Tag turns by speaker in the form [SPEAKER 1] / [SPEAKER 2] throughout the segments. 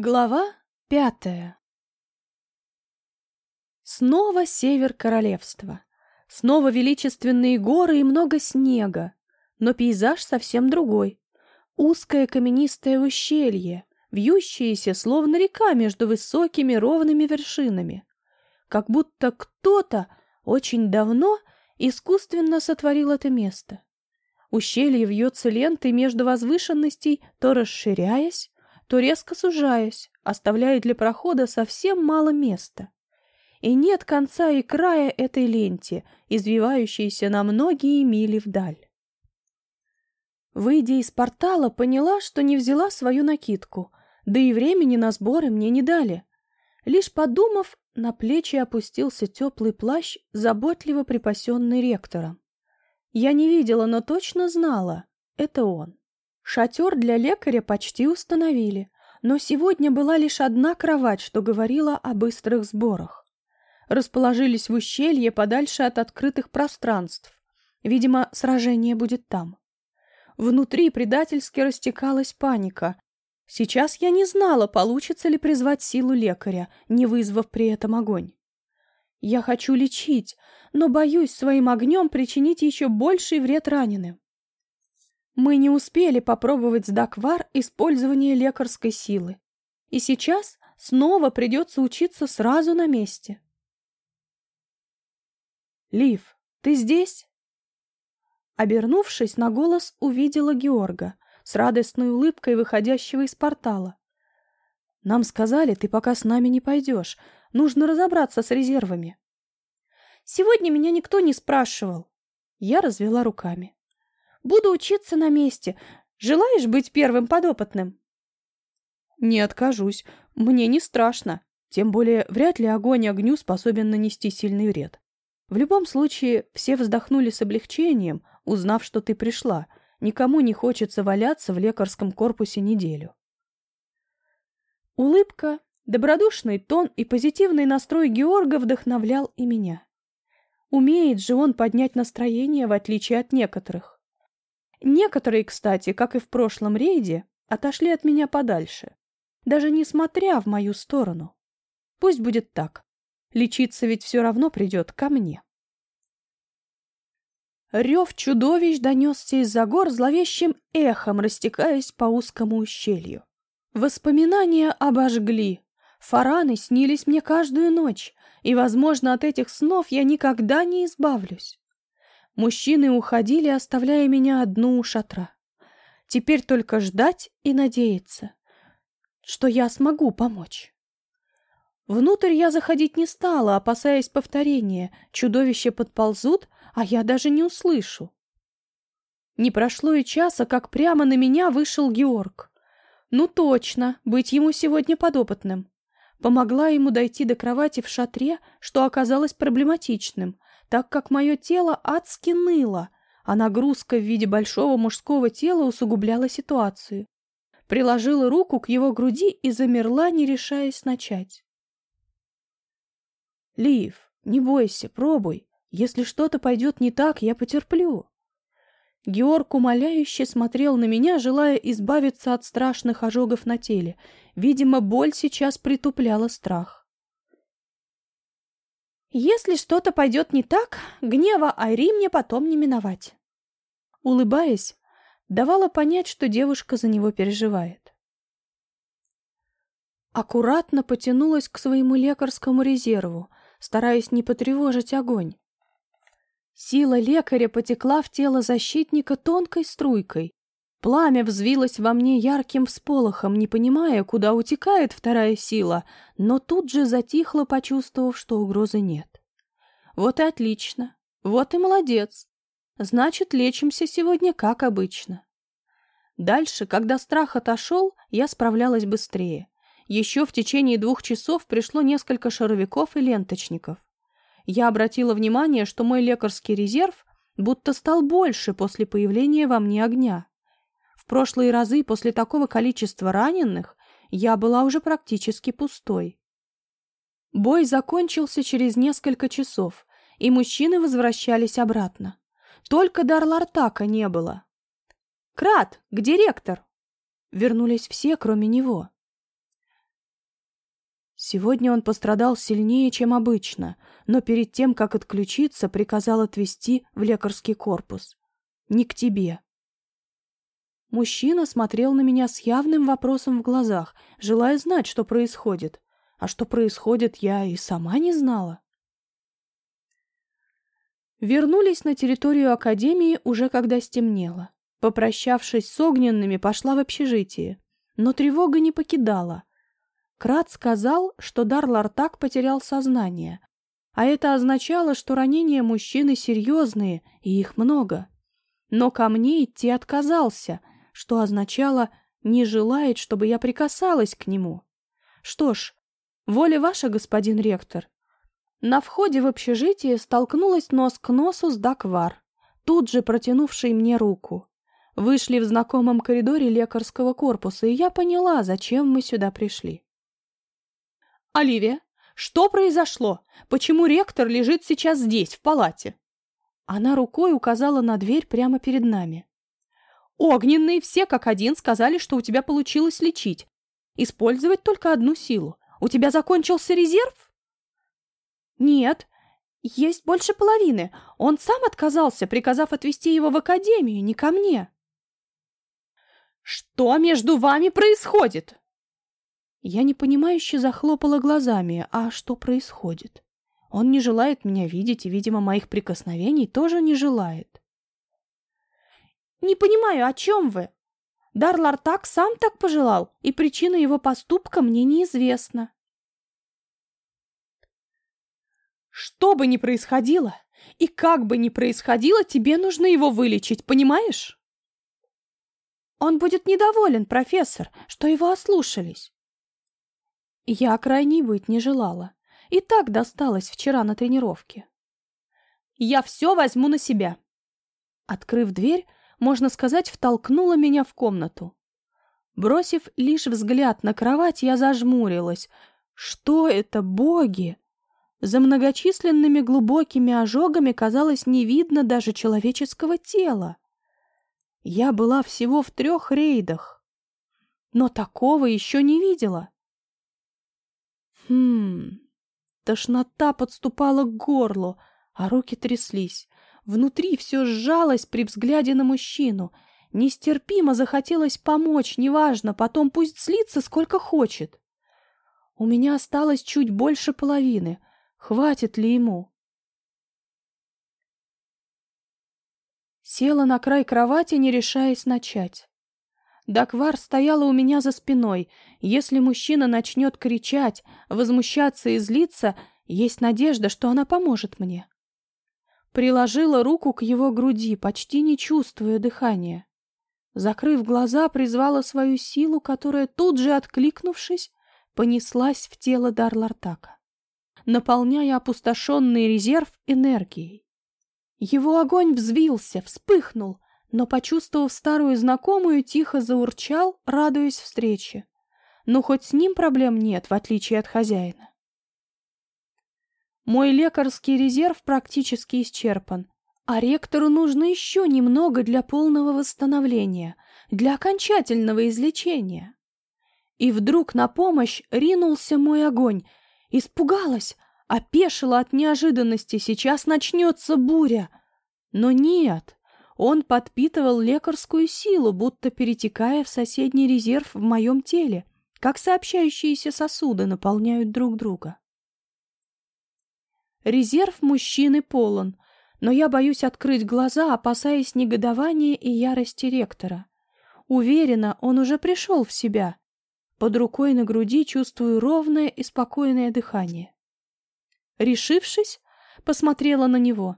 [SPEAKER 1] Глава пятая Снова север королевства. Снова величественные горы и много снега. Но пейзаж совсем другой. Узкое каменистое ущелье, вьющееся, словно река между высокими ровными вершинами. Как будто кто-то очень давно искусственно сотворил это место. Ущелье вьется лентой между возвышенностей, то расширяясь, то резко сужаясь, оставляя для прохода совсем мало места. И нет конца и края этой ленте, извивающейся на многие мили вдаль. Выйдя из портала, поняла, что не взяла свою накидку, да и времени на сборы мне не дали. Лишь подумав, на плечи опустился теплый плащ, заботливо припасенный ректором. Я не видела, но точно знала — это он. Шатер для лекаря почти установили, но сегодня была лишь одна кровать, что говорила о быстрых сборах. Расположились в ущелье подальше от открытых пространств. Видимо, сражение будет там. Внутри предательски растекалась паника. Сейчас я не знала, получится ли призвать силу лекаря, не вызвав при этом огонь. Я хочу лечить, но боюсь своим огнем причинить еще больший вред раненым. Мы не успели попробовать с Даквар использование лекарской силы. И сейчас снова придется учиться сразу на месте. «Лив, ты здесь?» Обернувшись, на голос увидела Георга с радостной улыбкой, выходящего из портала. «Нам сказали, ты пока с нами не пойдешь. Нужно разобраться с резервами». «Сегодня меня никто не спрашивал». Я развела руками. Буду учиться на месте. Желаешь быть первым подопытным?» «Не откажусь. Мне не страшно. Тем более, вряд ли огонь огню способен нанести сильный вред. В любом случае, все вздохнули с облегчением, узнав, что ты пришла. Никому не хочется валяться в лекарском корпусе неделю. Улыбка, добродушный тон и позитивный настрой Георга вдохновлял и меня. Умеет же он поднять настроение, в отличие от некоторых. Некоторые, кстати, как и в прошлом рейде, отошли от меня подальше, даже не смотря в мою сторону. Пусть будет так. Лечиться ведь все равно придет ко мне. Рев чудовищ донесся из-за гор зловещим эхом, растекаясь по узкому ущелью. Воспоминания обожгли. Фараны снились мне каждую ночь, и, возможно, от этих снов я никогда не избавлюсь. Мужчины уходили, оставляя меня одну у шатра. Теперь только ждать и надеяться, что я смогу помочь. Внутрь я заходить не стала, опасаясь повторения. Чудовища подползут, а я даже не услышу. Не прошло и часа, как прямо на меня вышел Георг. Ну точно, быть ему сегодня подопытным. Помогла ему дойти до кровати в шатре, что оказалось проблематичным, так как мое тело адски ныло, а нагрузка в виде большого мужского тела усугубляла ситуацию. Приложила руку к его груди и замерла, не решаясь начать. «Лив, не бойся, пробуй. Если что-то пойдет не так, я потерплю». Георг умоляюще смотрел на меня, желая избавиться от страшных ожогов на теле. Видимо, боль сейчас притупляла страх. Если что-то пойдет не так, гнева Айри мне потом не миновать. Улыбаясь, давала понять, что девушка за него переживает. Аккуратно потянулась к своему лекарскому резерву, стараясь не потревожить огонь. Сила лекаря потекла в тело защитника тонкой струйкой, Пламя взвилось во мне ярким всполохом, не понимая, куда утекает вторая сила, но тут же затихло, почувствовав, что угрозы нет. Вот и отлично. Вот и молодец. Значит, лечимся сегодня как обычно. Дальше, когда страх отошел, я справлялась быстрее. Еще в течение двух часов пришло несколько шаровиков и ленточников. Я обратила внимание, что мой лекарский резерв будто стал больше после появления во мне огня прошлые разы после такого количества раненых я была уже практически пустой. Бой закончился через несколько часов, и мужчины возвращались обратно. Только Дарлартака не было. «Крат, где ректор?» Вернулись все, кроме него. Сегодня он пострадал сильнее, чем обычно, но перед тем, как отключиться, приказал отвезти в лекарский корпус. Не к тебе. Мужчина смотрел на меня с явным вопросом в глазах, желая знать, что происходит. А что происходит, я и сама не знала. Вернулись на территорию академии уже когда стемнело. Попрощавшись с огненными, пошла в общежитие. Но тревога не покидала. Крат сказал, что Дарлар так потерял сознание. А это означало, что ранения мужчины серьезные, и их много. Но ко мне идти отказался, что означало «не желает, чтобы я прикасалась к нему». Что ж, воля ваша, господин ректор. На входе в общежитие столкнулась нос к носу с Даквар, тут же протянувшей мне руку. Вышли в знакомом коридоре лекарского корпуса, и я поняла, зачем мы сюда пришли.
[SPEAKER 2] «Оливия, что произошло? Почему ректор лежит сейчас здесь, в палате?»
[SPEAKER 1] Она рукой указала на дверь прямо перед нами.
[SPEAKER 2] «Огненные все как один сказали, что у тебя получилось лечить. Использовать только одну силу. У тебя закончился резерв?»
[SPEAKER 1] «Нет, есть больше половины. Он сам отказался, приказав отвезти его в академию, не ко мне».
[SPEAKER 2] «Что между вами происходит?»
[SPEAKER 1] Я непонимающе захлопала глазами. А что происходит? Он не желает меня видеть и, видимо, моих прикосновений тоже не желает.
[SPEAKER 2] «Не понимаю, о чем вы? Дарлар так сам так пожелал, и причина его поступка мне неизвестна». «Что бы ни происходило, и как бы ни происходило, тебе нужно его вылечить, понимаешь?»
[SPEAKER 1] Он будет недоволен, профессор, что его ослушались. Я крайней быть не желала. И так досталось вчера на тренировке.
[SPEAKER 2] Я все возьму на себя.
[SPEAKER 1] Открыв дверь, можно сказать, втолкнула меня в комнату. Бросив лишь взгляд на кровать, я зажмурилась. Что это, боги? За многочисленными глубокими ожогами, казалось, не видно даже человеческого тела. Я была всего в трех рейдах, но такого еще не видела. Хм, тошнота подступала к горлу, а руки тряслись. Внутри все сжалось при взгляде на мужчину. Нестерпимо захотелось помочь, неважно, потом пусть слится сколько хочет. У меня осталось чуть больше половины. Хватит ли ему? Села на край кровати, не решаясь начать. Даквар стояла у меня за спиной. Если мужчина начнет кричать, возмущаться и злиться, есть надежда, что она поможет мне. Приложила руку к его груди, почти не чувствуя дыхания. Закрыв глаза, призвала свою силу, которая, тут же откликнувшись, понеслась в тело Дарлартака, наполняя опустошенный резерв энергией. Его огонь взвился, вспыхнул, но, почувствовав старую знакомую, тихо заурчал, радуясь встрече. Ну, хоть с ним проблем нет, в отличие от хозяина. Мой лекарский резерв практически исчерпан, а ректору нужно еще немного для полного восстановления, для окончательного излечения. И вдруг на помощь ринулся мой огонь. Испугалась, Опешила от неожиданности, сейчас начнется буря. Но нет, он подпитывал лекарскую силу, будто перетекая в соседний резерв в моем теле, как сообщающиеся сосуды наполняют друг друга. Резерв мужчины полон, но я боюсь открыть глаза, опасаясь негодования и ярости ректора. Уверена, он уже пришел в себя. Под рукой на груди чувствую ровное и спокойное дыхание. Решившись, посмотрела на него.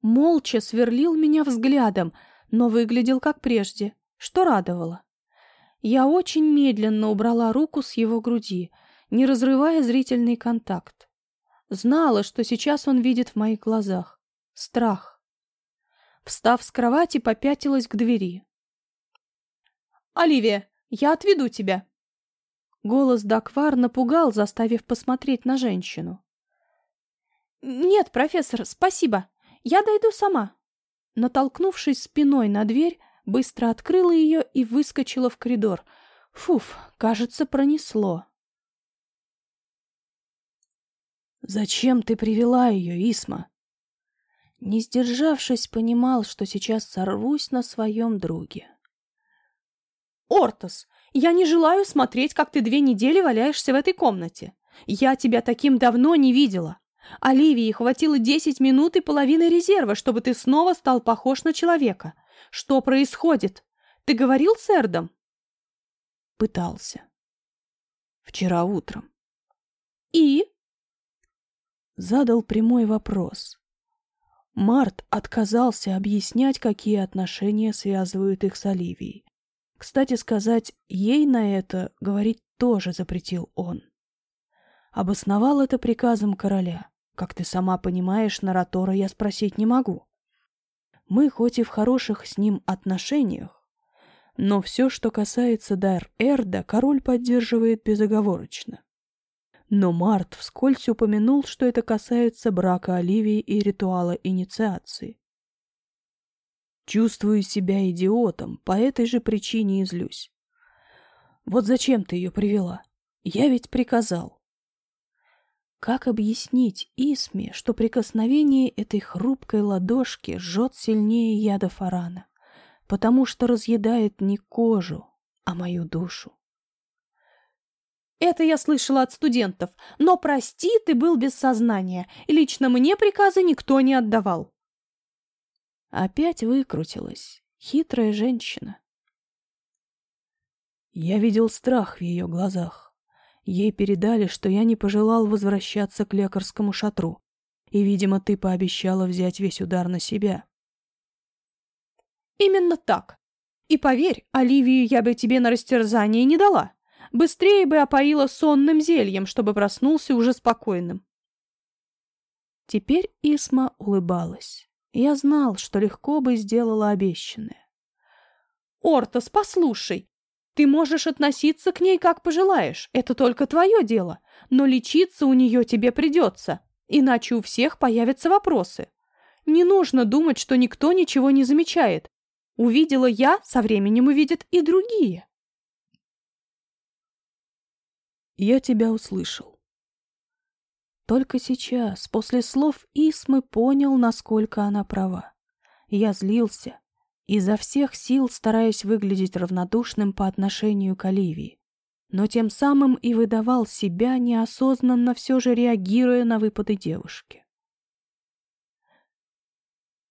[SPEAKER 1] Молча сверлил меня взглядом, но выглядел как прежде, что радовало. Я очень медленно убрала руку с его груди, не разрывая зрительный контакт. Знала, что сейчас он видит в моих глазах. Страх. Встав с кровати, попятилась к двери.
[SPEAKER 2] «Оливия, я отведу тебя!»
[SPEAKER 1] Голос Даквар напугал, заставив посмотреть на женщину.
[SPEAKER 2] «Нет, профессор, спасибо. Я дойду сама».
[SPEAKER 1] Натолкнувшись спиной на дверь, быстро открыла ее и выскочила в коридор. Фуф, кажется, пронесло. Зачем ты привела ее, Исма? Не сдержавшись, понимал, что сейчас сорвусь на своем друге.
[SPEAKER 2] «Ортос, я не желаю смотреть, как ты две недели валяешься в этой комнате. Я тебя таким давно не видела. Оливии хватило десять минут и половины резерва, чтобы ты снова стал похож на человека. Что происходит? Ты говорил с Эрдом?»
[SPEAKER 1] Пытался. Вчера утром.
[SPEAKER 2] «И?»
[SPEAKER 1] Задал прямой вопрос. Март отказался объяснять, какие отношения связывают их с Оливией. Кстати сказать, ей на это говорить тоже запретил он. Обосновал это приказом короля. Как ты сама понимаешь, Наратора я спросить не могу. Мы хоть и в хороших с ним отношениях, но все, что касается Дайр-Эрда, король поддерживает безоговорочно. Но Март вскользь упомянул, что это касается брака Оливии и ритуала инициации. Чувствую себя идиотом, по этой же причине и злюсь. Вот зачем ты ее привела? Я ведь приказал. Как объяснить Исме, что прикосновение этой хрупкой ладошки жжет сильнее яда фарана, потому что разъедает не кожу, а мою душу?
[SPEAKER 2] Это я слышала от студентов. Но, прости, ты был без сознания. И лично мне приказы никто не отдавал.
[SPEAKER 1] Опять выкрутилась. Хитрая женщина. Я видел страх в ее глазах. Ей передали, что я не пожелал возвращаться к лекарскому шатру. И, видимо, ты пообещала взять весь удар на себя.
[SPEAKER 2] Именно так. И поверь, Оливию я бы тебе на растерзание не дала. Быстрее бы опоила сонным зельем, чтобы проснулся уже спокойным.
[SPEAKER 1] Теперь Исма улыбалась. Я знал, что легко бы сделала обещанное.
[SPEAKER 2] «Ортос, послушай, ты можешь относиться к ней как пожелаешь, это только твое дело, но лечиться у нее тебе придется, иначе у всех появятся вопросы. Не нужно думать, что никто ничего не замечает. Увидела я, со временем увидят и другие».
[SPEAKER 1] Я тебя услышал. Только сейчас, после слов Исмы, понял, насколько она права. Я злился, изо всех сил стараясь выглядеть равнодушным по отношению к Оливии, но тем самым и выдавал себя, неосознанно все же реагируя на выпады девушки.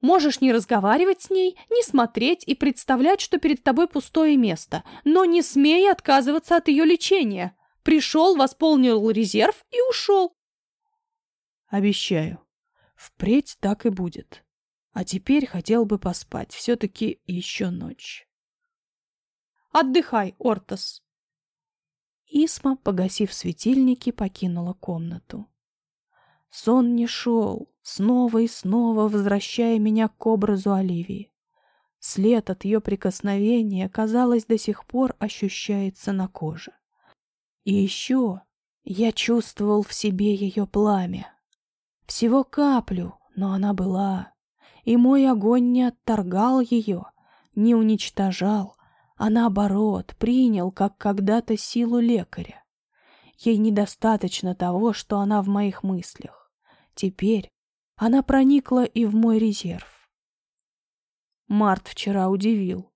[SPEAKER 2] Можешь не разговаривать с ней, не смотреть и представлять, что перед тобой пустое место, но не смей отказываться от ее лечения. Пришел, восполнил резерв и ушел.
[SPEAKER 1] Обещаю. Впредь так и будет. А теперь хотел бы поспать. Все-таки еще ночь.
[SPEAKER 2] Отдыхай, Ортос.
[SPEAKER 1] Исма, погасив светильники, покинула комнату. Сон не шел, снова и снова возвращая меня к образу Оливии. След от ее прикосновения, казалось, до сих пор ощущается на коже. И еще я чувствовал в себе ее пламя. Всего каплю, но она была. И мой огонь не отторгал ее, не уничтожал, а наоборот принял, как когда-то силу лекаря. Ей недостаточно того, что она в моих мыслях. Теперь она проникла и в мой резерв. Март вчера удивил.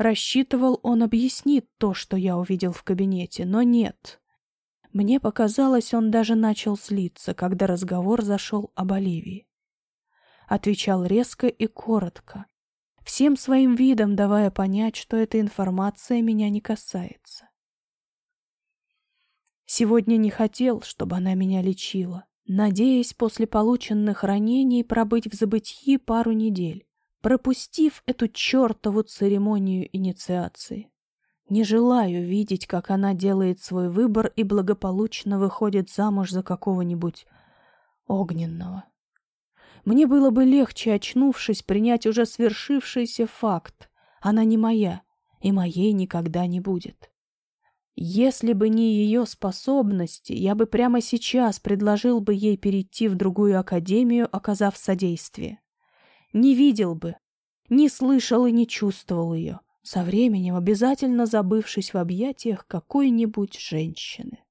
[SPEAKER 1] Рассчитывал, он объяснит то, что я увидел в кабинете, но нет. Мне показалось, он даже начал злиться, когда разговор зашел об Оливии. Отвечал резко и коротко, всем своим видом давая понять, что эта информация меня не касается. Сегодня не хотел, чтобы она меня лечила, надеясь после полученных ранений пробыть в забытии пару недель пропустив эту чертову церемонию инициации. Не желаю видеть, как она делает свой выбор и благополучно выходит замуж за какого-нибудь огненного. Мне было бы легче, очнувшись, принять уже свершившийся факт. Она не моя, и моей никогда не будет. Если бы не ее способности, я бы прямо сейчас предложил бы ей перейти в другую академию, оказав содействие не видел бы, не слышал и не чувствовал ее, со временем обязательно забывшись в объятиях какой-нибудь женщины.